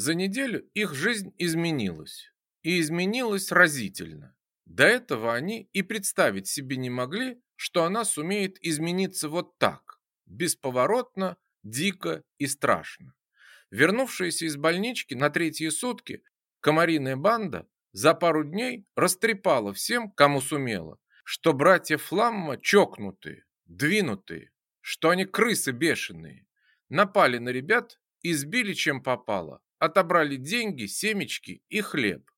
За неделю их жизнь изменилась. И изменилась разительно. До этого они и представить себе не могли, что она сумеет измениться вот так, бесповоротно, дико и страшно. Вернувшаяся из больнички на третьи сутки, комариная банда за пару дней растрепала всем, кому сумела, что братья Фламма чокнутые, двинутые, что они крысы бешеные. Напали на ребят, избили чем попало, отобрали деньги, семечки и хлеб.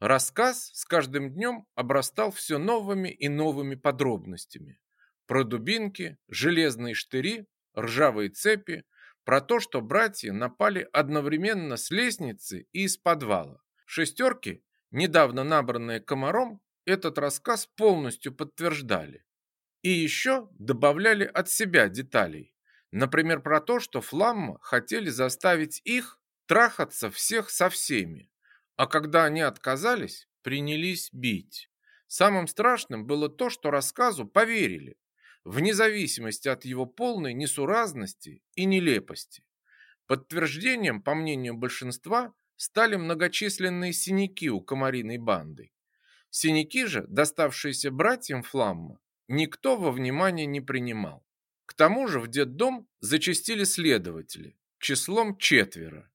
Рассказ с каждым днем обрастал все новыми и новыми подробностями. Про дубинки, железные штыри, ржавые цепи, про то, что братья напали одновременно с лестницы и из подвала. Шестерки, недавно набранные комаром, этот рассказ полностью подтверждали. И еще добавляли от себя деталей. Например, про то, что Фламма хотели заставить их трахаться всех со всеми. А когда они отказались, принялись бить. Самым страшным было то, что рассказу поверили, вне зависимости от его полной несуразности и нелепости. Подтверждением, по мнению большинства, стали многочисленные синяки у комариной банды. Синяки же, доставшиеся братьям Фламма, никто во внимание не принимал. К тому же в детдом зачастили следователи, числом четверо.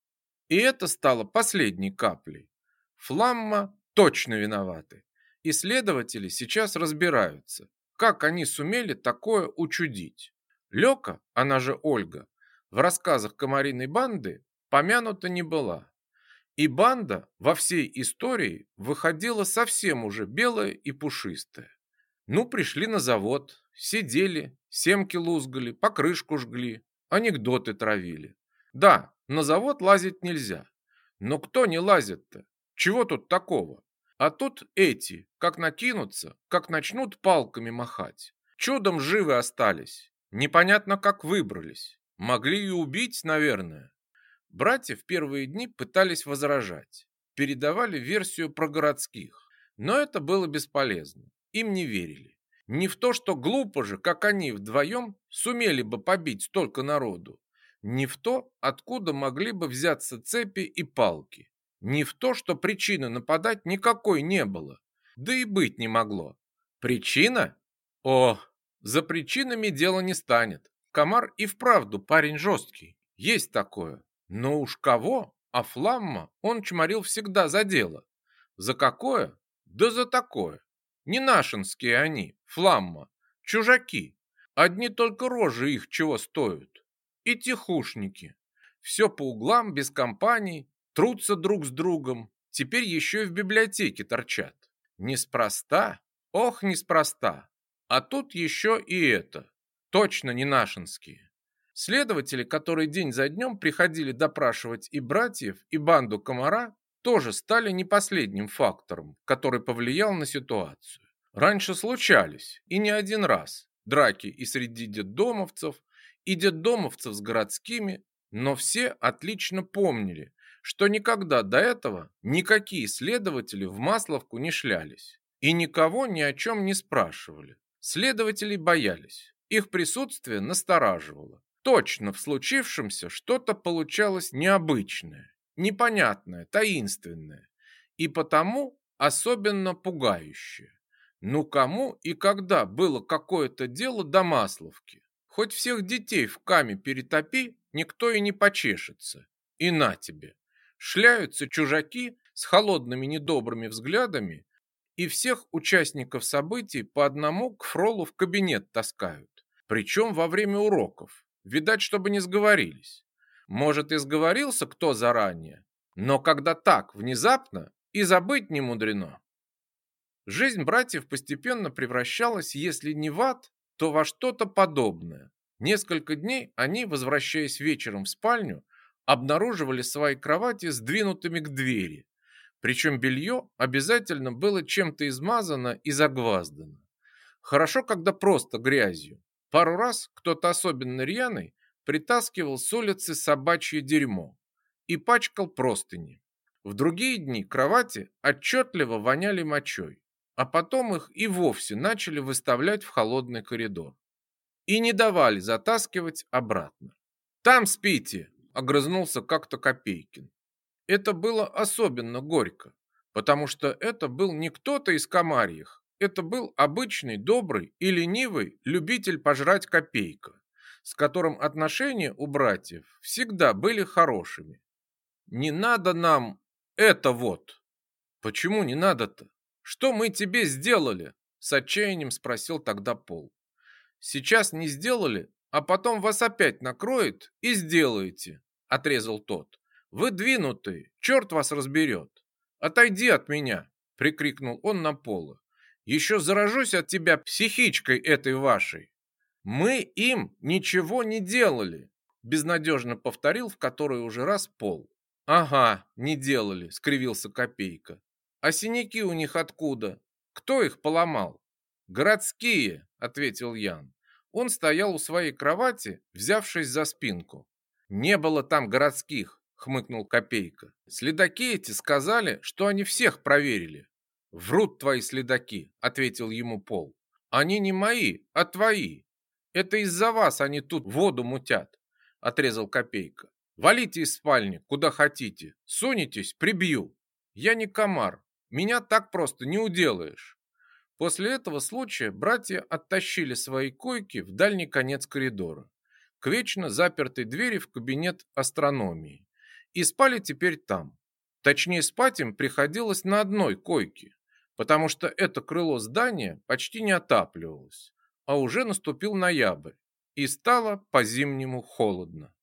И это стало последней каплей. Фламма точно виноваты. И следователи сейчас разбираются, как они сумели такое учудить. Лёка, она же Ольга, в рассказах комариной банды помянута не была. И банда во всей истории выходила совсем уже белая и пушистая. Ну, пришли на завод, сидели, семки лузгали, покрышку жгли, анекдоты травили. Да, на завод лазить нельзя. Но кто не лазит-то? Чего тут такого? А тут эти, как накинутся, как начнут палками махать. Чудом живы остались. Непонятно, как выбрались. Могли и убить, наверное. Братья в первые дни пытались возражать. Передавали версию про городских. Но это было бесполезно. Им не верили. Не в то, что глупо же, как они вдвоем сумели бы побить столько народу. Не в то, откуда могли бы взяться цепи и палки. Не в то, что причины нападать никакой не было. Да и быть не могло. Причина? О, за причинами дело не станет. Комар и вправду парень жесткий. Есть такое. Но уж кого? А Фламма он чморил всегда за дело. За какое? Да за такое. Не нашинские они, Фламма. Чужаки. Одни только рожи их чего стоят и тихушники. Все по углам, без компаний, трутся друг с другом, теперь еще и в библиотеке торчат. Неспроста, ох, неспроста. А тут еще и это, точно не нашинские. Следователи, которые день за днем приходили допрашивать и братьев, и банду комара, тоже стали не последним фактором, который повлиял на ситуацию. Раньше случались, и не один раз, драки и среди детдомовцев, и детдомовцев с городскими, но все отлично помнили, что никогда до этого никакие следователи в Масловку не шлялись и никого ни о чем не спрашивали. Следователи боялись, их присутствие настораживало. Точно в случившемся что-то получалось необычное, непонятное, таинственное и потому особенно пугающее. Ну кому и когда было какое-то дело до Масловки? Хоть всех детей в каме перетопи, никто и не почешется. И на тебе. Шляются чужаки с холодными недобрыми взглядами и всех участников событий по одному к Фролу в кабинет таскают. Причем во время уроков. Видать, чтобы не сговорились. Может, и сговорился кто заранее, но когда так, внезапно, и забыть не мудрено. Жизнь братьев постепенно превращалась, если не в ад, то во что-то подобное. Несколько дней они, возвращаясь вечером в спальню, обнаруживали свои кровати сдвинутыми к двери. Причем белье обязательно было чем-то измазано и загваздано. Хорошо, когда просто грязью. Пару раз кто-то особенно рьяный притаскивал с улицы собачье дерьмо и пачкал простыни. В другие дни кровати отчетливо воняли мочой а потом их и вовсе начали выставлять в холодный коридор. И не давали затаскивать обратно. «Там спите!» – огрызнулся как-то Копейкин. Это было особенно горько, потому что это был не кто-то из комарьих, это был обычный, добрый и ленивый любитель пожрать копейка, с которым отношения у братьев всегда были хорошими. «Не надо нам это вот!» «Почему не надо-то? Что мы тебе сделали?» С отчаянием спросил тогда Пол. «Сейчас не сделали, а потом вас опять накроет и сделаете», отрезал тот. «Вы двинутые, черт вас разберет. Отойди от меня!» прикрикнул он на Пола. «Еще заражусь от тебя психичкой этой вашей!» «Мы им ничего не делали!» безнадежно повторил в который уже раз Пол. «Ага, не делали», — скривился Копейка. «А синяки у них откуда? Кто их поломал?» «Городские», — ответил Ян. Он стоял у своей кровати, взявшись за спинку. «Не было там городских», — хмыкнул Копейка. «Следаки эти сказали, что они всех проверили». «Врут твои следаки», — ответил ему Пол. «Они не мои, а твои. Это из-за вас они тут воду мутят», — отрезал Копейка. «Валите из спальни, куда хотите. Сунетесь, прибью. Я не комар, меня так просто не уделаешь». После этого случая братья оттащили свои койки в дальний конец коридора, к вечно запертой двери в кабинет астрономии, и спали теперь там. Точнее, спать им приходилось на одной койке, потому что это крыло здания почти не отапливалось, а уже наступил ноябрь, и стало по-зимнему холодно.